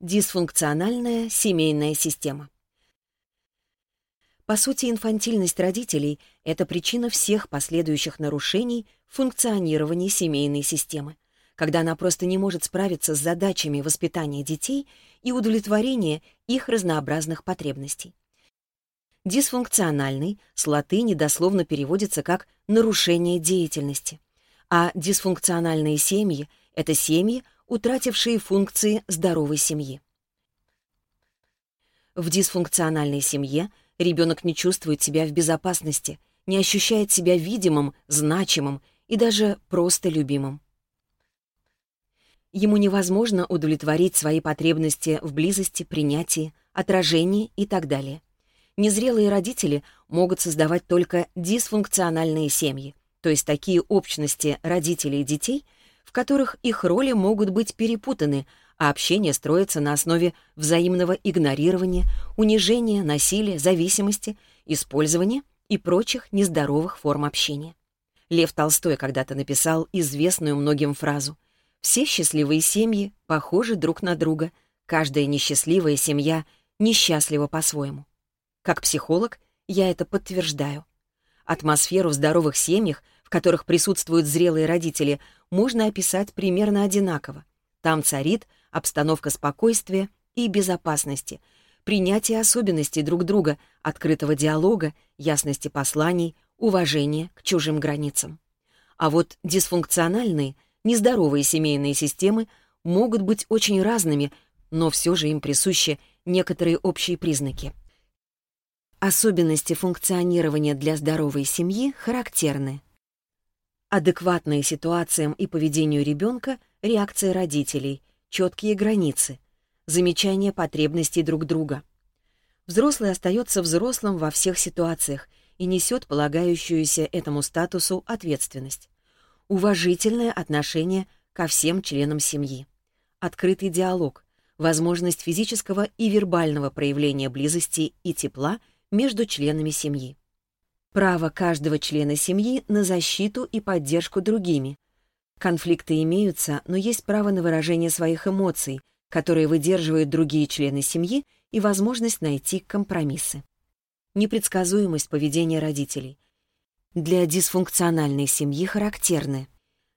дисфункциональная семейная система. По сути, инфантильность родителей — это причина всех последующих нарушений функционирования семейной системы, когда она просто не может справиться с задачами воспитания детей и удовлетворения их разнообразных потребностей. Дисфункциональный с латыни дословно переводится как «нарушение деятельности», а дисфункциональные семьи — это семьи, утратившие функции здоровой семьи. В дисфункциональной семье ребенок не чувствует себя в безопасности, не ощущает себя видимым, значимым и даже просто любимым. Ему невозможно удовлетворить свои потребности в близости, принятии, отражении и так далее. Незрелые родители могут создавать только дисфункциональные семьи, то есть такие общности родителей и детей – которых их роли могут быть перепутаны, а общение строится на основе взаимного игнорирования, унижения, насилия, зависимости, использования и прочих нездоровых форм общения. Лев Толстой когда-то написал известную многим фразу «Все счастливые семьи похожи друг на друга, каждая несчастливая семья несчастлива по-своему». Как психолог я это подтверждаю. Атмосферу в здоровых семьях, в которых присутствуют зрелые родители, можно описать примерно одинаково. Там царит обстановка спокойствия и безопасности, принятие особенностей друг друга, открытого диалога, ясности посланий, уважения к чужим границам. А вот дисфункциональные, нездоровые семейные системы могут быть очень разными, но все же им присущи некоторые общие признаки. Особенности функционирования для здоровой семьи характерны адекватные ситуациям и поведению ребенка реакция родителей, четкие границы, замечание потребностей друг друга. Взрослый остается взрослым во всех ситуациях и несет полагающуюся этому статусу ответственность. Уважительное отношение ко всем членам семьи. Открытый диалог, возможность физического и вербального проявления близости и тепла между членами семьи право каждого члена семьи на защиту и поддержку другими. Конфликты имеются, но есть право на выражение своих эмоций, которые выдерживают другие члены семьи и возможность найти компромиссы. Непредсказуемость поведения родителей. Для дисфункциональной семьи характерны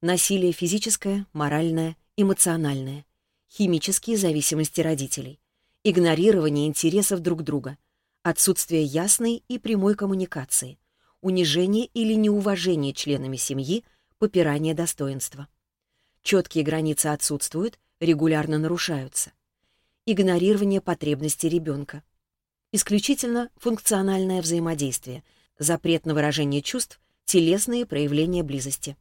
насилие физическое, моральное, эмоциональное, химические зависимости родителей, игнорирование интересов друг друга, отсутствие ясной и прямой коммуникации, унижение или неуважение членами семьи, попирание достоинства. Четкие границы отсутствуют, регулярно нарушаются. Игнорирование потребностей ребенка. Исключительно функциональное взаимодействие, запрет на выражение чувств, телесные проявления близости.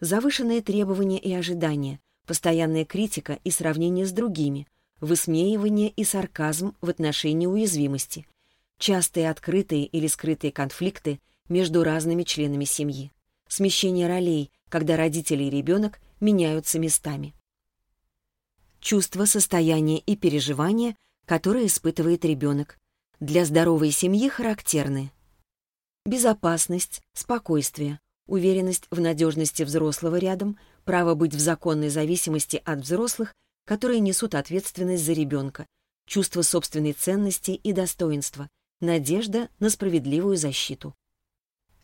Завышенные требования и ожидания, постоянная критика и сравнение с другими, высмеивание и сарказм в отношении уязвимости, частые открытые или скрытые конфликты между разными членами семьи, смещение ролей, когда родители и ребенок меняются местами. Чувства, состояния и переживания, которые испытывает ребенок, для здоровой семьи характерны. Безопасность, спокойствие, уверенность в надежности взрослого рядом, право быть в законной зависимости от взрослых, которые несут ответственность за ребенка, чувство собственной ценности и достоинства, надежда на справедливую защиту.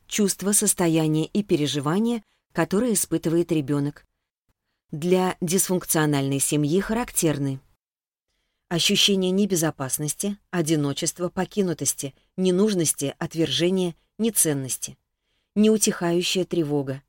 Чувство, состояние и переживания, которые испытывает ребенок. Для дисфункциональной семьи характерны ощущение небезопасности, одиночества, покинутости, ненужности, отвержения, неценности, неутихающая тревога,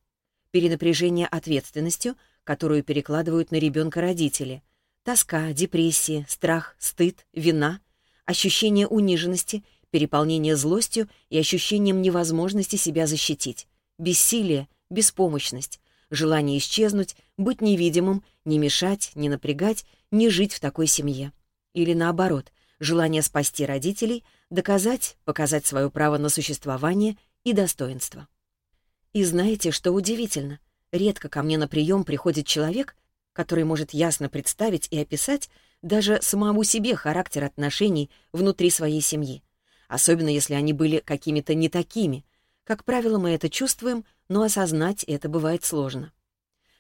перенапряжение ответственностью, которую перекладывают на ребенка родители, тоска, депрессия, страх, стыд, вина, ощущение униженности Переполнение злостью и ощущением невозможности себя защитить. Бессилие, беспомощность, желание исчезнуть, быть невидимым, не мешать, не напрягать, не жить в такой семье. Или наоборот, желание спасти родителей, доказать, показать свое право на существование и достоинство. И знаете, что удивительно? Редко ко мне на прием приходит человек, который может ясно представить и описать даже самому себе характер отношений внутри своей семьи особенно если они были какими-то не такими. Как правило, мы это чувствуем, но осознать это бывает сложно.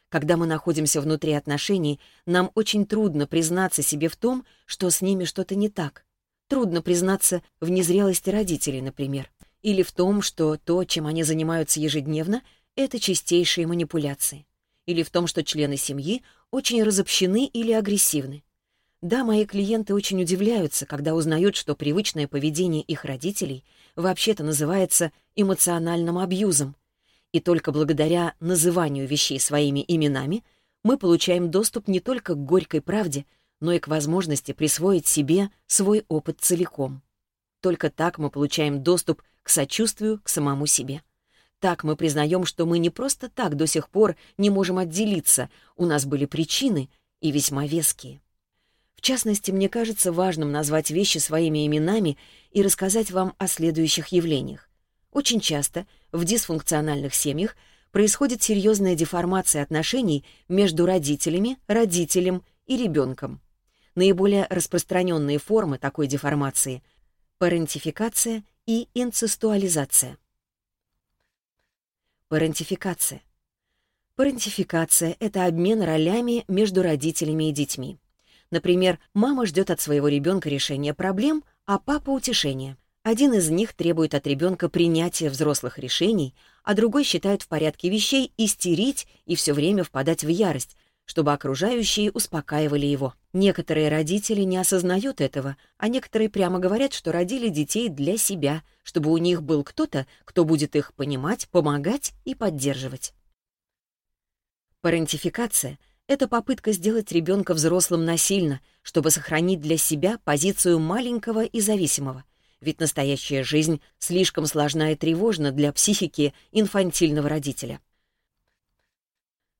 Когда мы находимся внутри отношений, нам очень трудно признаться себе в том, что с ними что-то не так. Трудно признаться в незрелости родителей, например, или в том, что то, чем они занимаются ежедневно, это чистейшие манипуляции, или в том, что члены семьи очень разобщены или агрессивны. Да, мои клиенты очень удивляются, когда узнают, что привычное поведение их родителей вообще-то называется эмоциональным абьюзом. И только благодаря называнию вещей своими именами мы получаем доступ не только к горькой правде, но и к возможности присвоить себе свой опыт целиком. Только так мы получаем доступ к сочувствию к самому себе. Так мы признаем, что мы не просто так до сих пор не можем отделиться, у нас были причины и весьма веские. В частности, мне кажется важным назвать вещи своими именами и рассказать вам о следующих явлениях. Очень часто в дисфункциональных семьях происходит серьезная деформация отношений между родителями, родителем и ребенком. Наиболее распространенные формы такой деформации — парентификация и инцестуализация. Парентификация. Парентификация — это обмен ролями между родителями и детьми. Например, мама ждет от своего ребенка решения проблем, а папа — утешения. Один из них требует от ребенка принятия взрослых решений, а другой считает в порядке вещей истерить и все время впадать в ярость, чтобы окружающие успокаивали его. Некоторые родители не осознают этого, а некоторые прямо говорят, что родили детей для себя, чтобы у них был кто-то, кто будет их понимать, помогать и поддерживать. Парентификация — это попытка сделать ребенка взрослым насильно, чтобы сохранить для себя позицию маленького и зависимого. Ведь настоящая жизнь слишком сложна и тревожна для психики инфантильного родителя.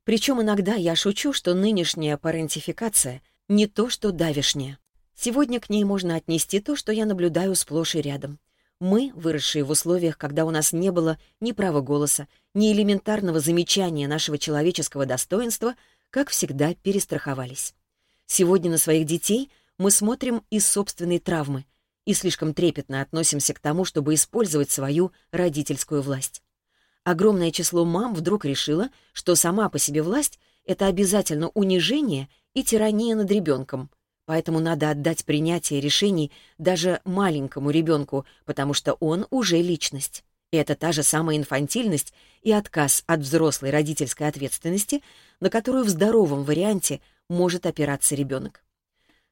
Причем иногда я шучу, что нынешняя парентификация не то, что давишняя. Сегодня к ней можно отнести то, что я наблюдаю сплошь и рядом. Мы, выросшие в условиях, когда у нас не было ни права голоса, ни элементарного замечания нашего человеческого достоинства, как всегда, перестраховались. Сегодня на своих детей мы смотрим из собственной травмы и слишком трепетно относимся к тому, чтобы использовать свою родительскую власть. Огромное число мам вдруг решило, что сама по себе власть — это обязательно унижение и тирания над ребенком. Поэтому надо отдать принятие решений даже маленькому ребенку, потому что он уже личность. И это та же самая инфантильность и отказ от взрослой родительской ответственности, на которую в здоровом варианте может опираться ребенок.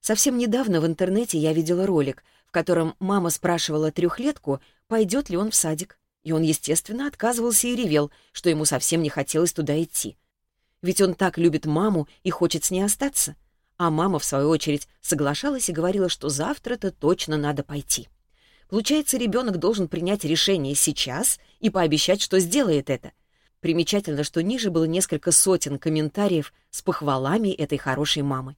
Совсем недавно в интернете я видела ролик, в котором мама спрашивала трехлетку, пойдет ли он в садик. И он, естественно, отказывался и ревел, что ему совсем не хотелось туда идти. Ведь он так любит маму и хочет с ней остаться. А мама, в свою очередь, соглашалась и говорила, что завтра-то точно надо пойти. Получается, ребенок должен принять решение сейчас и пообещать, что сделает это. Примечательно, что ниже было несколько сотен комментариев с похвалами этой хорошей мамы.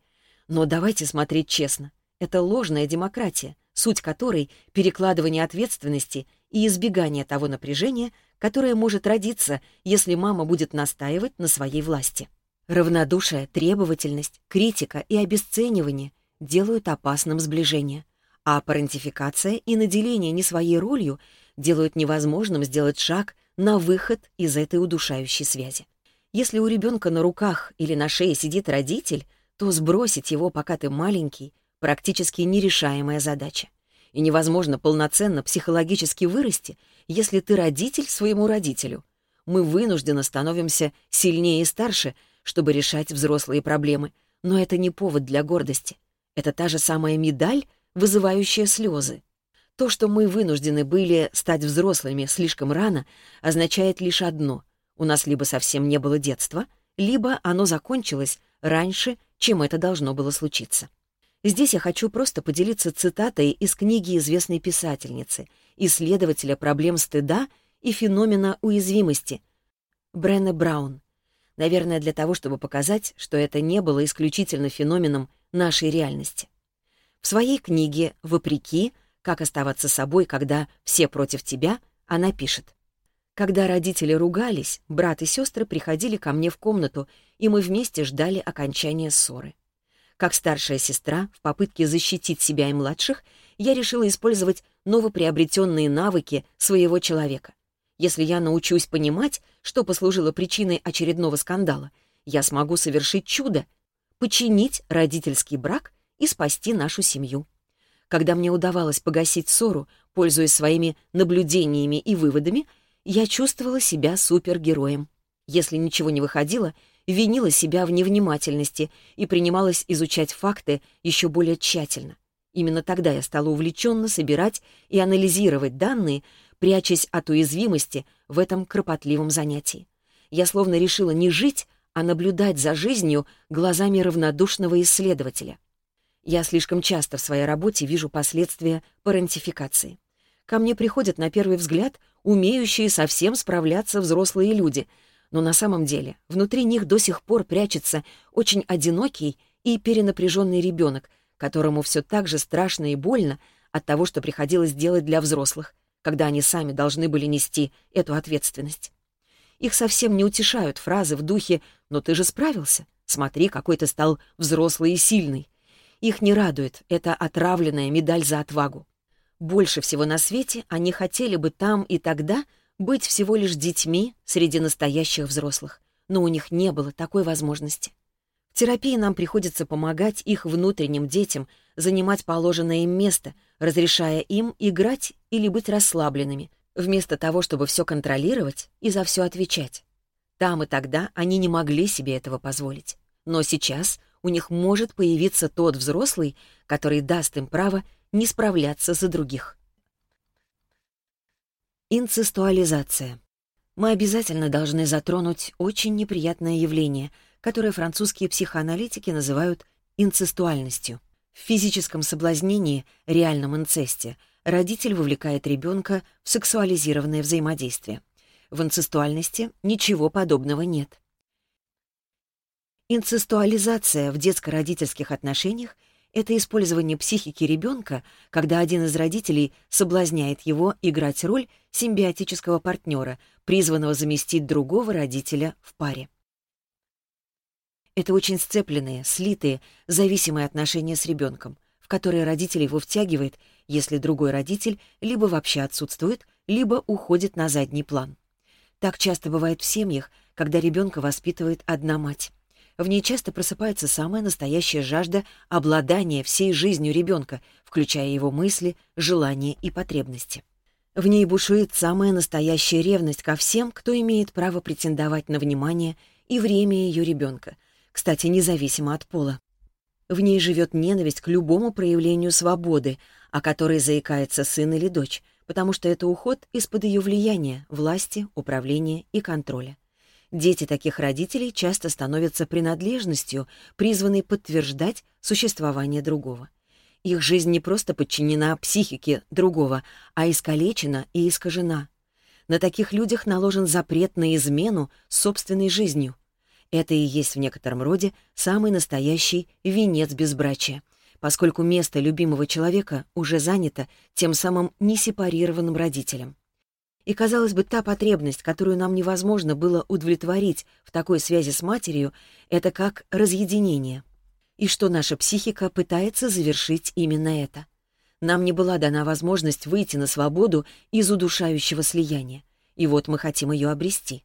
Но давайте смотреть честно. Это ложная демократия, суть которой — перекладывание ответственности и избегание того напряжения, которое может родиться, если мама будет настаивать на своей власти. Равнодушие, требовательность, критика и обесценивание делают опасным сближение — а парентификация и наделение не своей ролью делают невозможным сделать шаг на выход из этой удушающей связи. Если у ребенка на руках или на шее сидит родитель, то сбросить его, пока ты маленький, практически нерешаемая задача. И невозможно полноценно психологически вырасти, если ты родитель своему родителю. Мы вынужденно становимся сильнее и старше, чтобы решать взрослые проблемы, но это не повод для гордости. Это та же самая медаль, вызывающее слезы. То, что мы вынуждены были стать взрослыми слишком рано, означает лишь одно — у нас либо совсем не было детства, либо оно закончилось раньше, чем это должно было случиться. Здесь я хочу просто поделиться цитатой из книги известной писательницы, исследователя проблем стыда и феномена уязвимости Бренна Браун. Наверное, для того, чтобы показать, что это не было исключительно феноменом нашей реальности. В своей книге «Вопреки. Как оставаться собой, когда все против тебя» она пишет. «Когда родители ругались, брат и сестры приходили ко мне в комнату, и мы вместе ждали окончания ссоры. Как старшая сестра, в попытке защитить себя и младших, я решила использовать новоприобретенные навыки своего человека. Если я научусь понимать, что послужило причиной очередного скандала, я смогу совершить чудо, починить родительский брак и спасти нашу семью. Когда мне удавалось погасить ссору, пользуясь своими наблюдениями и выводами, я чувствовала себя супергероем. Если ничего не выходило, винила себя в невнимательности и принималась изучать факты еще более тщательно. Именно тогда я стала увлеченно собирать и анализировать данные, прячась от уязвимости в этом кропотливом занятии. Я словно решила не жить, а наблюдать за жизнью глазами равнодушного исследователя. Я слишком часто в своей работе вижу последствия парентификации. Ко мне приходят на первый взгляд умеющие совсем справляться взрослые люди, но на самом деле внутри них до сих пор прячется очень одинокий и перенапряженный ребенок, которому все так же страшно и больно от того, что приходилось делать для взрослых, когда они сами должны были нести эту ответственность. Их совсем не утешают фразы в духе «но ты же справился, смотри, какой ты стал взрослый и сильный». Их не радует эта отравленная медаль за отвагу. Больше всего на свете они хотели бы там и тогда быть всего лишь детьми среди настоящих взрослых, но у них не было такой возможности. В терапии нам приходится помогать их внутренним детям занимать положенное им место, разрешая им играть или быть расслабленными, вместо того, чтобы все контролировать и за все отвечать. Там и тогда они не могли себе этого позволить. Но сейчас у них может появиться тот взрослый, который даст им право не справляться за других. Инцестуализация. Мы обязательно должны затронуть очень неприятное явление, которое французские психоаналитики называют инцестуальностью. В физическом соблазнении, реальном инцесте, родитель вовлекает ребенка в сексуализированное взаимодействие. В инцестуальности ничего подобного нет. Инцестуализация в детско-родительских отношениях — это использование психики ребенка, когда один из родителей соблазняет его играть роль симбиотического партнера, призванного заместить другого родителя в паре. Это очень сцепленные, слитые, зависимые отношения с ребенком, в которые родитель его втягивает, если другой родитель либо вообще отсутствует, либо уходит на задний план. Так часто бывает в семьях, когда ребенка воспитывает одна мать. В ней часто просыпается самая настоящая жажда обладания всей жизнью ребенка, включая его мысли, желания и потребности. В ней бушует самая настоящая ревность ко всем, кто имеет право претендовать на внимание и время ее ребенка, кстати, независимо от пола. В ней живет ненависть к любому проявлению свободы, о которой заикается сын или дочь, потому что это уход из-под ее влияния, власти, управления и контроля. Дети таких родителей часто становятся принадлежностью, призванной подтверждать существование другого. Их жизнь не просто подчинена психике другого, а искалечена и искажена. На таких людях наложен запрет на измену собственной жизнью. Это и есть в некотором роде самый настоящий венец безбрачия — поскольку место любимого человека уже занято тем самым несепарированным родителем. И, казалось бы, та потребность, которую нам невозможно было удовлетворить в такой связи с матерью, это как разъединение. И что наша психика пытается завершить именно это. Нам не была дана возможность выйти на свободу из удушающего слияния. И вот мы хотим ее обрести.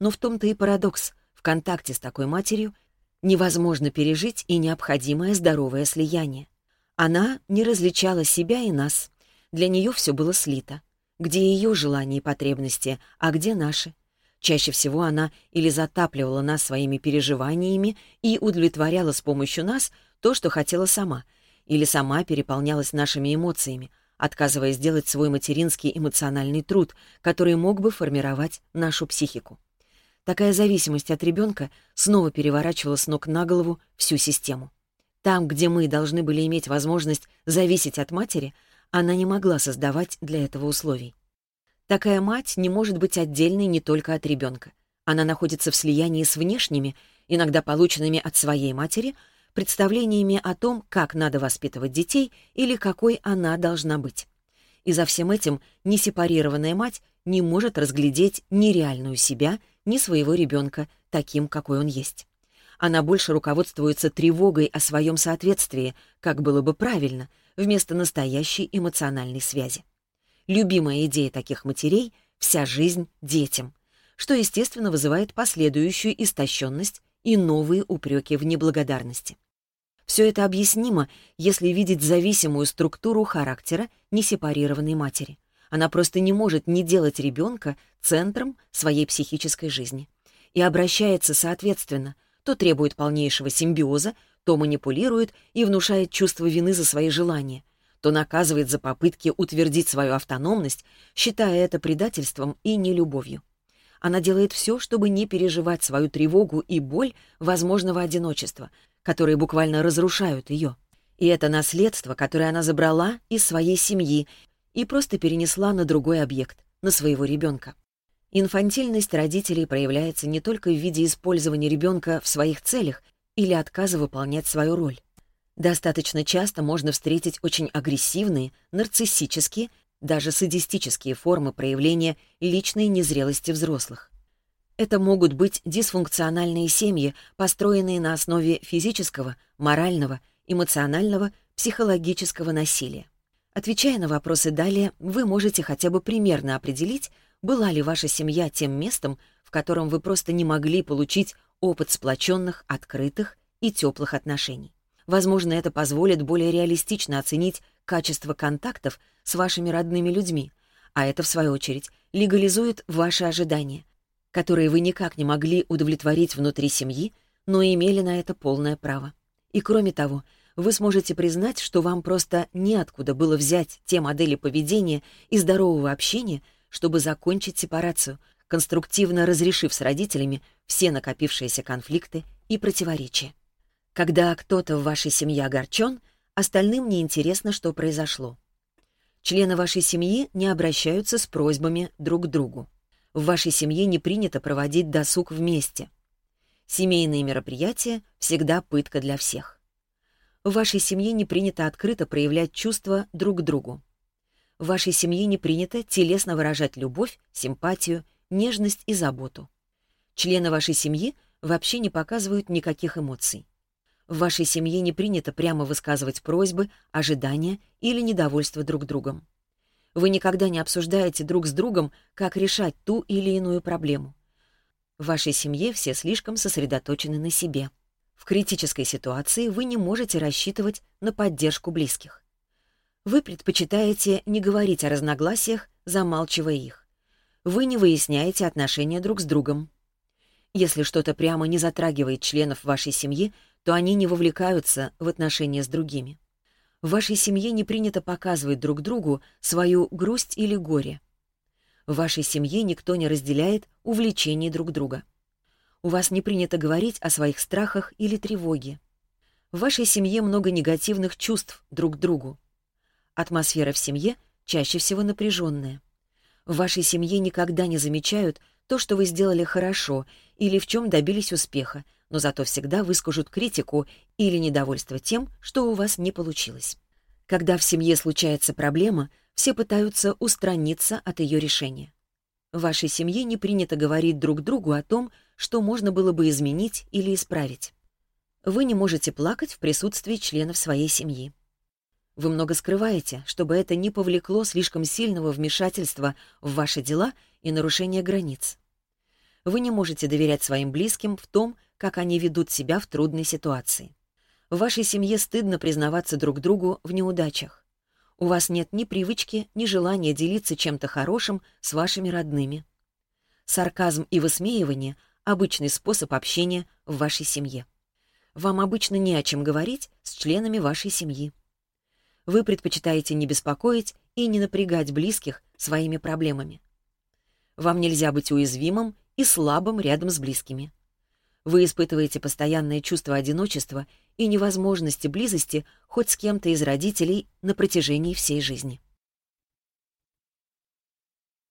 Но в том-то и парадокс. В контакте с такой матерью невозможно пережить и необходимое здоровое слияние. Она не различала себя и нас. Для нее все было слито где ее желания и потребности, а где наши. Чаще всего она или затапливала нас своими переживаниями и удовлетворяла с помощью нас то, что хотела сама, или сама переполнялась нашими эмоциями, отказываясь делать свой материнский эмоциональный труд, который мог бы формировать нашу психику. Такая зависимость от ребенка снова переворачивала с ног на голову всю систему. Там, где мы должны были иметь возможность зависеть от матери — она не могла создавать для этого условий. Такая мать не может быть отдельной не только от ребенка. Она находится в слиянии с внешними, иногда полученными от своей матери, представлениями о том, как надо воспитывать детей или какой она должна быть. И за всем этим несепарированная мать не может разглядеть ни реальную себя, ни своего ребенка таким, какой он есть. Она больше руководствуется тревогой о своем соответствии, как было бы правильно — вместо настоящей эмоциональной связи. Любимая идея таких матерей — вся жизнь детям, что, естественно, вызывает последующую истощенность и новые упреки в неблагодарности. Все это объяснимо, если видеть зависимую структуру характера несепарированной матери. Она просто не может не делать ребенка центром своей психической жизни. И обращается соответственно, то требует полнейшего симбиоза, то манипулирует и внушает чувство вины за свои желания, то наказывает за попытки утвердить свою автономность, считая это предательством и нелюбовью. Она делает все, чтобы не переживать свою тревогу и боль возможного одиночества, которые буквально разрушают ее. И это наследство, которое она забрала из своей семьи и просто перенесла на другой объект, на своего ребенка. Инфантильность родителей проявляется не только в виде использования ребенка в своих целях или отказа выполнять свою роль. Достаточно часто можно встретить очень агрессивные, нарциссические, даже садистические формы проявления личной незрелости взрослых. Это могут быть дисфункциональные семьи, построенные на основе физического, морального, эмоционального, психологического насилия. Отвечая на вопросы далее, вы можете хотя бы примерно определить, была ли ваша семья тем местом, в котором вы просто не могли получить опыт сплоченных, открытых и теплых отношений. Возможно, это позволит более реалистично оценить качество контактов с вашими родными людьми, а это, в свою очередь, легализует ваши ожидания, которые вы никак не могли удовлетворить внутри семьи, но имели на это полное право. И кроме того, вы сможете признать, что вам просто неоткуда было взять те модели поведения и здорового общения, чтобы закончить сепарацию — конструктивно разрешив с родителями все накопившиеся конфликты и противоречия. Когда кто-то в вашей семье огорчен, остальным неинтересно, что произошло. Члены вашей семьи не обращаются с просьбами друг к другу. В вашей семье не принято проводить досуг вместе. Семейные мероприятия всегда пытка для всех. В вашей семье не принято открыто проявлять чувства друг к другу. В вашей семье не принято телесно выражать любовь, симпатию нежность и заботу. Члены вашей семьи вообще не показывают никаких эмоций. В вашей семье не принято прямо высказывать просьбы, ожидания или недовольство друг другом. Вы никогда не обсуждаете друг с другом, как решать ту или иную проблему. В вашей семье все слишком сосредоточены на себе. В критической ситуации вы не можете рассчитывать на поддержку близких. Вы предпочитаете не говорить о разногласиях, замалчивая их вы не выясняете отношения друг с другом. Если что-то прямо не затрагивает членов вашей семьи, то они не вовлекаются в отношения с другими. В вашей семье не принято показывать друг другу свою грусть или горе. В вашей семье никто не разделяет увлечений друг друга. У вас не принято говорить о своих страхах или тревоге. В вашей семье много негативных чувств друг к другу. Атмосфера в семье чаще всего напряженная. В вашей семье никогда не замечают то, что вы сделали хорошо или в чем добились успеха, но зато всегда выскажут критику или недовольство тем, что у вас не получилось. Когда в семье случается проблема, все пытаются устраниться от ее решения. В вашей семье не принято говорить друг другу о том, что можно было бы изменить или исправить. Вы не можете плакать в присутствии членов своей семьи. Вы много скрываете, чтобы это не повлекло слишком сильного вмешательства в ваши дела и нарушения границ. Вы не можете доверять своим близким в том, как они ведут себя в трудной ситуации. В вашей семье стыдно признаваться друг другу в неудачах. У вас нет ни привычки, ни желания делиться чем-то хорошим с вашими родными. Сарказм и высмеивание — обычный способ общения в вашей семье. Вам обычно не о чем говорить с членами вашей семьи. Вы предпочитаете не беспокоить и не напрягать близких своими проблемами. Вам нельзя быть уязвимым и слабым рядом с близкими. Вы испытываете постоянное чувство одиночества и невозможности близости хоть с кем-то из родителей на протяжении всей жизни.